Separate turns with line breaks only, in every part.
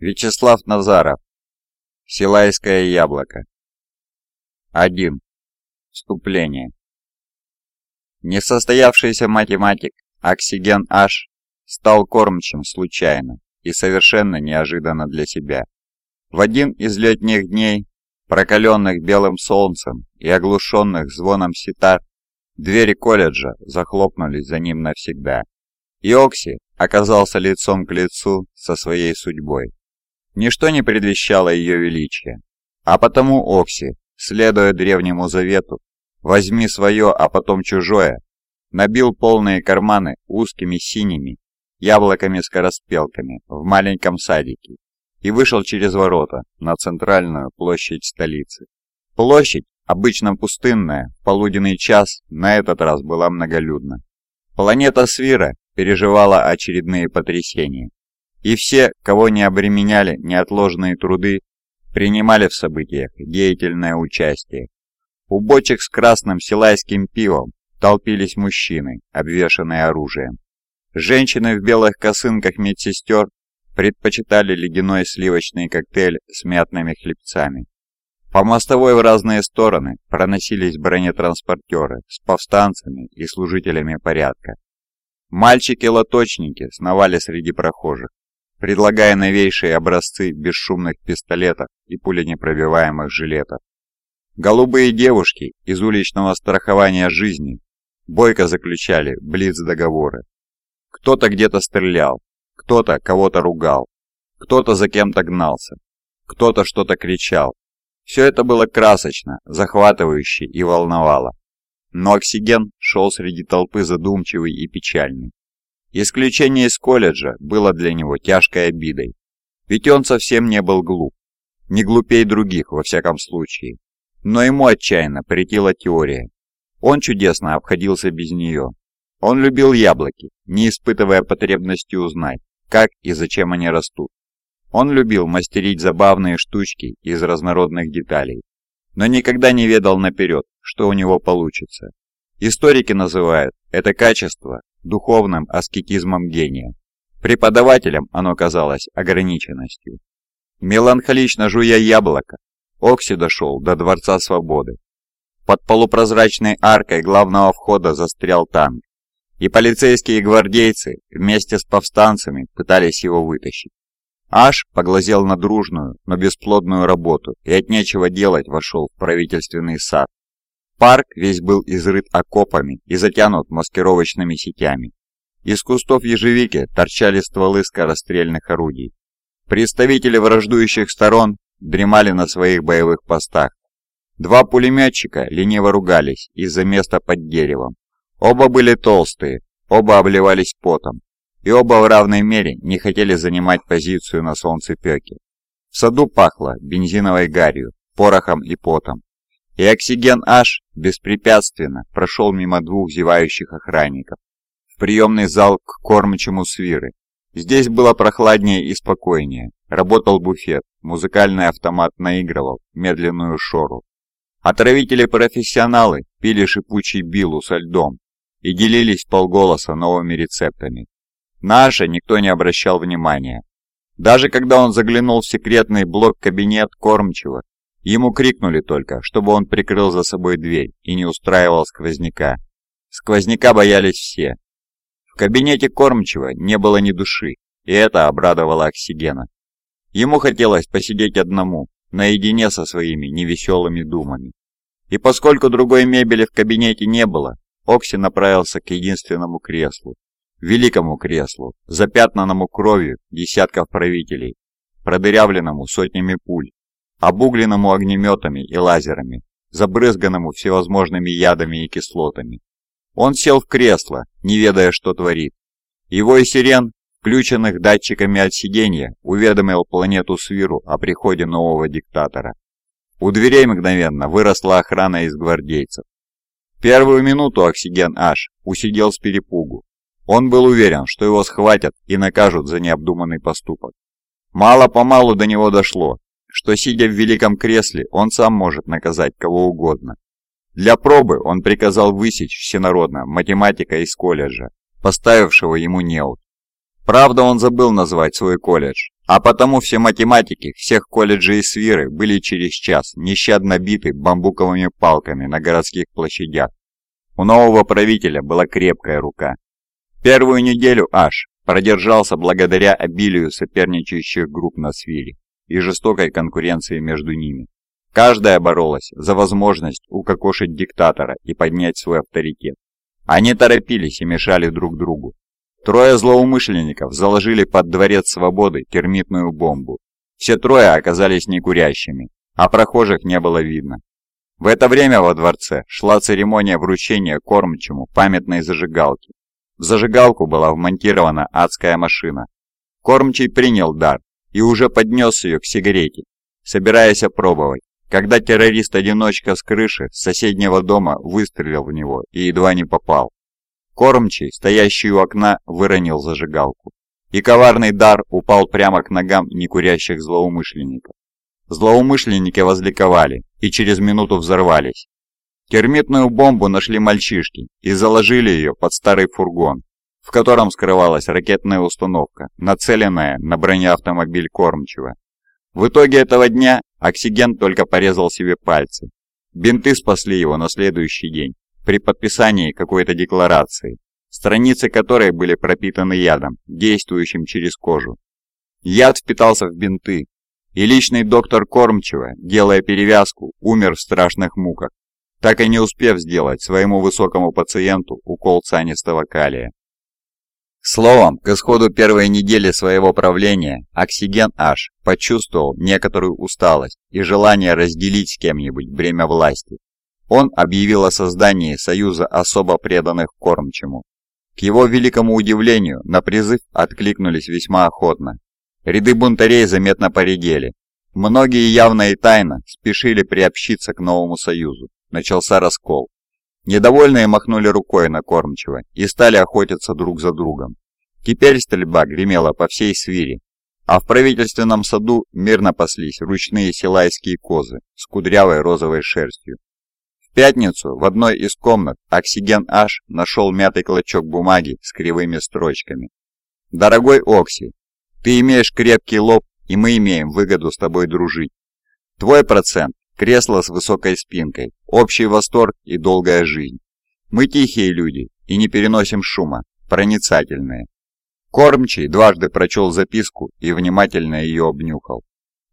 Вячеслав Назаров. Силайское яблоко. 1. Вступление. Несостоявшийся математик Оксиген H стал кормчим случайно и совершенно неожиданно для себя. В один из летних дней, прокаленных белым солнцем и оглушенных звоном ситар, двери колледжа захлопнулись за ним навсегда. И Окси оказался лицом к лицу со своей судьбой. Ничто не предвещало ее величия. А потому Окси, следуя древнему завету, «возьми свое, а потом чужое», набил полные карманы узкими синими яблоками-скороспелками в маленьком садике и вышел через ворота на центральную площадь столицы. Площадь, обычно пустынная, полуденный час на этот раз была многолюдна. Планета Свира переживала очередные потрясения. И все, кого не обременяли неотложные труды, принимали в событиях деятельное участие. У бочек с красным силайским пивом толпились мужчины, обвешанные оружием. Женщины в белых косынках медсестер предпочитали ледяной сливочный коктейль с мятными хлебцами. По мостовой в разные стороны проносились бронетранспортеры с повстанцами и служителями порядка. Мальчики-лоточники сновали среди прохожих, предлагая новейшие образцы бесшумных пистолетов и пуленепробиваемых жилетов. Голубые девушки из уличного страхования жизни бойко заключали блиц-договоры. Кто-то где-то стрелял, кто-то кого-то ругал, кто-то за кем-то гнался, кто-то что-то кричал. Все это было красочно, захватывающе и волновало. Но Оксиген шел среди толпы задумчивый и печальный. Исключение из колледжа было для него тяжкой обидой, ведь он совсем не был глуп, не глупей других во всяком случае. Но ему отчаянно претила теория. Он чудесно обходился без нее. Он любил яблоки, не испытывая потребности узнать, как и зачем они растут. Он любил мастерить забавные штучки из разнородных деталей, но никогда не ведал наперед, что у него получится. Историки называют это качество духовным аскетизмом гения. Преподавателям оно казалось ограниченностью. Меланхолично жуя яблоко, Окси дошел до Дворца Свободы. Под полупрозрачной аркой главного входа застрял танк, и полицейские гвардейцы вместе с повстанцами пытались его вытащить. Аш поглазел на дружную, но бесплодную работу и от нечего делать вошел в правительственный сад. Парк весь был изрыт окопами и затянут маскировочными сетями. Из кустов ежевики торчали стволы скорострельных орудий. Представители враждующих сторон дремали на своих боевых постах. Два пулеметчика лениво ругались из-за места под деревом. Оба были толстые, оба обливались потом, и оба в равной мере не хотели занимать позицию на солнцепеке. В саду пахло бензиновой гарью, порохом и потом и Оксиген H беспрепятственно прошел мимо двух зевающих охранников в приемный зал к кормчему свиры. Здесь было прохладнее и спокойнее. Работал буфет, музыкальный автомат наигрывал медленную шору. Отравители-профессионалы пили шипучий билу со льдом и делились полголоса новыми рецептами. На Аша никто не обращал внимания. Даже когда он заглянул в секретный блок-кабинет кормчего Ему крикнули только, чтобы он прикрыл за собой дверь и не устраивал сквозняка. Сквозняка боялись все. В кабинете кормчего не было ни души, и это обрадовало Оксигена. Ему хотелось посидеть одному, наедине со своими невеселыми думами. И поскольку другой мебели в кабинете не было, Окси направился к единственному креслу, великому креслу, запятнанному кровью десятков правителей, продырявленному сотнями пуль, обугленному огнеметами и лазерами, забрызганному всевозможными ядами и кислотами. Он сел в кресло, не ведая, что творит. Его и сирен, включенных датчиками от сиденья, уведомил планету Свиру о приходе нового диктатора. У дверей мгновенно выросла охрана из гвардейцев. Первую минуту Оксиген Аш усидел с перепугу. Он был уверен, что его схватят и накажут за необдуманный поступок. Мало-помалу до него дошло, что, сидя в великом кресле, он сам может наказать кого угодно. Для пробы он приказал высечь всенародно математика из колледжа, поставившего ему неуд. Правда, он забыл назвать свой колледж, а потому все математики всех колледжей и свиры были через час нещадно биты бамбуковыми палками на городских площадях. У нового правителя была крепкая рука. Первую неделю аж продержался благодаря обилию соперничающих групп на свире и жестокой конкуренции между ними. Каждая боролась за возможность укокошить диктатора и поднять свой авторитет. Они торопились и мешали друг другу, Трое злоумышленников заложили под Дворец Свободы термитную бомбу. Все трое оказались некурящими, а прохожих не было видно. В это время во дворце шла церемония вручения кормчему памятной зажигалки. В зажигалку была вмонтирована адская машина. Кормчий принял дар и уже поднес ее к сигарете, собираясь опробовать, когда террорист-одиночка с крыши соседнего дома выстрелил в него и едва не попал. Кормчий, стоящий у окна, выронил зажигалку. И коварный дар упал прямо к ногам некурящих злоумышленников. Злоумышленники возликовали и через минуту взорвались. Термитную бомбу нашли мальчишки и заложили ее под старый фургон, в котором скрывалась ракетная установка, нацеленная на бронеавтомобиль Кормчева. В итоге этого дня Оксиген только порезал себе пальцы. Бинты спасли его на следующий день при подписании какой-то декларации, страницы которой были пропитаны ядом, действующим через кожу. Яд впитался в бинты, и личный доктор Кормчева, делая перевязку, умер в страшных муках, так и не успев сделать своему высокому пациенту укол цианистого калия. Словом, к исходу первой недели своего правления Оксиген H почувствовал некоторую усталость и желание разделить с кем-нибудь бремя власти. Он объявил о создании союза особо преданных кормчему. К его великому удивлению, на призыв откликнулись весьма охотно. Ряды бунтарей заметно поредели. Многие явно и тайно спешили приобщиться к новому союзу. Начался раскол. Недовольные махнули рукой на кормчего и стали охотиться друг за другом. Теперь стрельба гремела по всей свире, а в правительственном саду мирно паслись ручные силайские козы с кудрявой розовой шерстью пятницу в одной из комнат Оксиген H нашел мятый клочок бумаги с кривыми строчками. «Дорогой Окси, ты имеешь крепкий лоб, и мы имеем выгоду с тобой дружить. Твой процент – кресло с высокой спинкой, общий восторг и долгая жизнь. Мы тихие люди и не переносим шума, проницательные». Кормчий дважды прочел записку и внимательно ее обнюхал.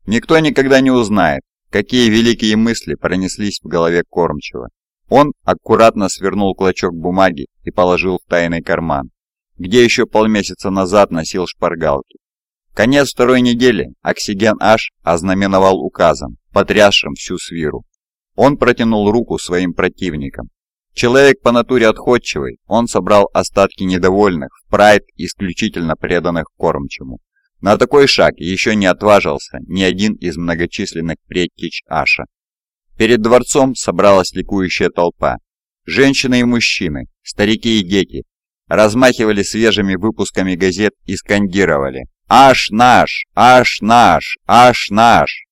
Никто никогда не узнает, Какие великие мысли пронеслись в голове кормчего. Он аккуратно свернул клочок бумаги и положил в тайный карман, где еще полмесяца назад носил шпаргалки. Конец второй недели Оксиген H ознаменовал указом, потрясшим всю свиру. Он протянул руку своим противникам. Человек по натуре отходчивый, он собрал остатки недовольных в прайд исключительно преданных кормчему. На такой шаг еще не отважился ни один из многочисленных предтеч Аша. Перед дворцом собралась ликующая толпа. Женщины и мужчины, старики и дети размахивали свежими выпусками газет и скандировали «Аш наш! Аш наш! Аш наш!».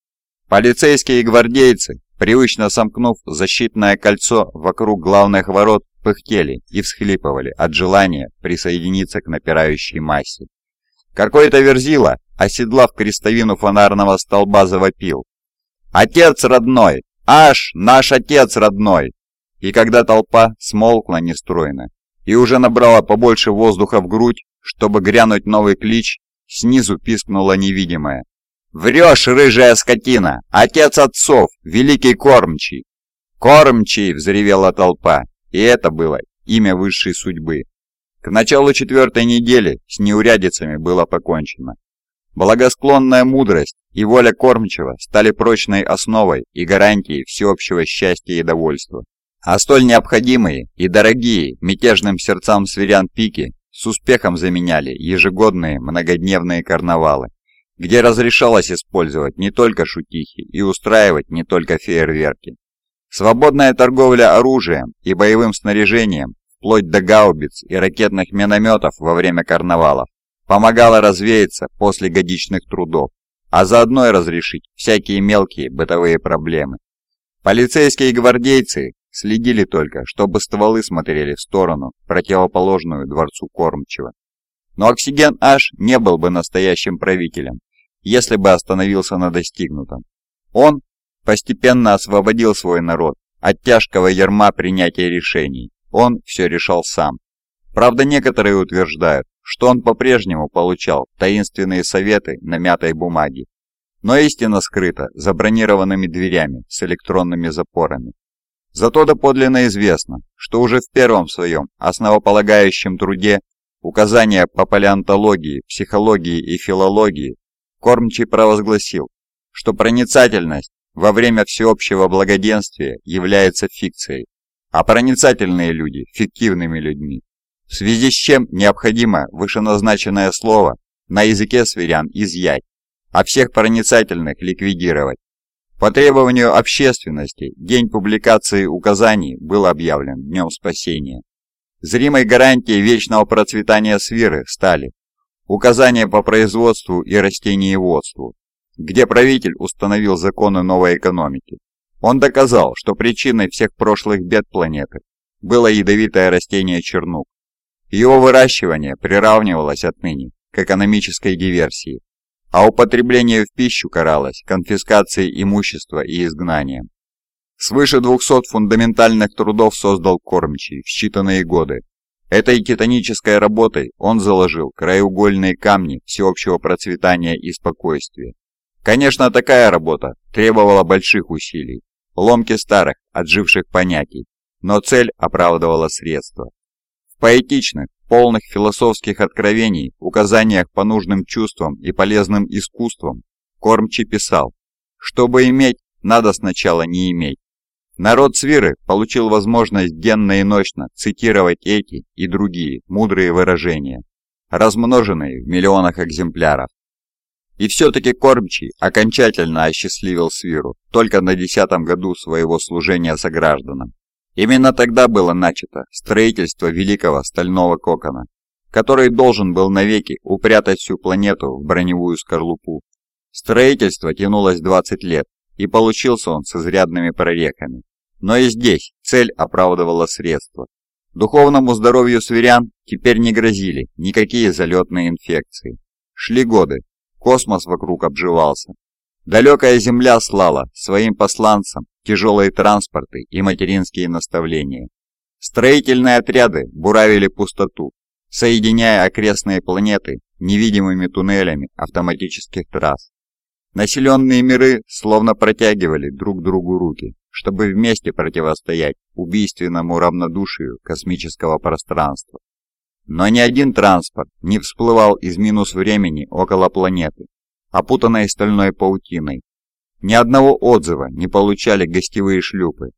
Полицейские и гвардейцы, привычно сомкнув защитное кольцо вокруг главных ворот, пыхтели и всхлипывали от желания присоединиться к напирающей массе. Какой-то верзила, оседлав крестовину фонарного столба, завопил. «Отец родной! Аж наш отец родной!» И когда толпа смолкла нестройно и уже набрала побольше воздуха в грудь, чтобы грянуть новый клич, снизу пискнула невидимая. «Врешь, рыжая скотина! Отец отцов! Великий кормчий!» «Кормчий!» — взревела толпа, и это было имя высшей судьбы. К началу четвертой недели с неурядицами было покончено. Благосклонная мудрость и воля кормчего стали прочной основой и гарантией всеобщего счастья и довольства. А столь необходимые и дорогие мятежным сердцам сверян пики с успехом заменяли ежегодные многодневные карнавалы, где разрешалось использовать не только шутихи и устраивать не только фейерверки. Свободная торговля оружием и боевым снаряжением вплоть до гаубиц и ракетных минометов во время карнавалов, помогала развеяться после годичных трудов, а заодно и разрешить всякие мелкие бытовые проблемы. Полицейские и гвардейцы следили только, чтобы стволы смотрели в сторону, противоположную дворцу Кормчева. Но Оксиген H не был бы настоящим правителем, если бы остановился на достигнутом. Он постепенно освободил свой народ от тяжкого ярма принятия решений. Он все решал сам. Правда, некоторые утверждают, что он по-прежнему получал таинственные советы на мятой бумаге. Но истина скрыта за бронированными дверями с электронными запорами. Зато доподлинно известно, что уже в первом своем основополагающем труде указания по палеонтологии, психологии и филологии Кормчий провозгласил, что проницательность во время всеобщего благоденствия является фикцией, а проницательные люди – фиктивными людьми, в связи с чем необходимо вышеназначенное слово на языке сверян изъять, а всех проницательных ликвидировать. По требованию общественности день публикации указаний был объявлен Днем Спасения. Зримой гарантией вечного процветания свиры стали указания по производству и растениеводству, где правитель установил законы новой экономики. Он доказал, что причиной всех прошлых бед планеты было ядовитое растение чернук. Его выращивание приравнивалось отныне к экономической диверсии, а употребление в пищу каралось конфискацией имущества и изгнанием. Свыше 200 фундаментальных трудов создал кормчий в считанные годы. Этой титанической работой он заложил краеугольные камни всеобщего процветания и спокойствия. Конечно, такая работа требовала больших усилий, ломки старых, отживших понятий, но цель оправдывала средства. В поэтичных, полных философских откровений, указаниях по нужным чувствам и полезным искусствам Кормчий писал, чтобы иметь, надо сначала не иметь. Народ Свиры получил возможность денно и ночно цитировать эти и другие мудрые выражения, размноженные в миллионах экземпляров. И все-таки Кормчий окончательно осчастливил Свиру только на десятом году своего служения согражданам. Именно тогда было начато строительство великого стального кокона, который должен был навеки упрятать всю планету в броневую скорлупу. Строительство тянулось 20 лет, и получился он с изрядными прорехами. Но и здесь цель оправдывала средства. Духовному здоровью сверян теперь не грозили никакие залетные инфекции. Шли годы, Космос вокруг обживался. Далекая Земля слала своим посланцам тяжелые транспорты и материнские наставления. Строительные отряды буравили пустоту, соединяя окрестные планеты невидимыми туннелями автоматических трасс. Населенные миры словно протягивали друг другу руки, чтобы вместе противостоять убийственному равнодушию космического пространства. Но ни один транспорт не всплывал из минус времени около планеты, опутанной стальной паутиной. Ни одного отзыва не получали гостевые шлюпы,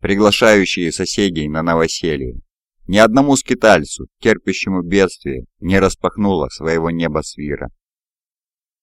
приглашающие соседей на новоселье. Ни одному скитальцу, терпящему бедствие, не распахнуло своего неба свира.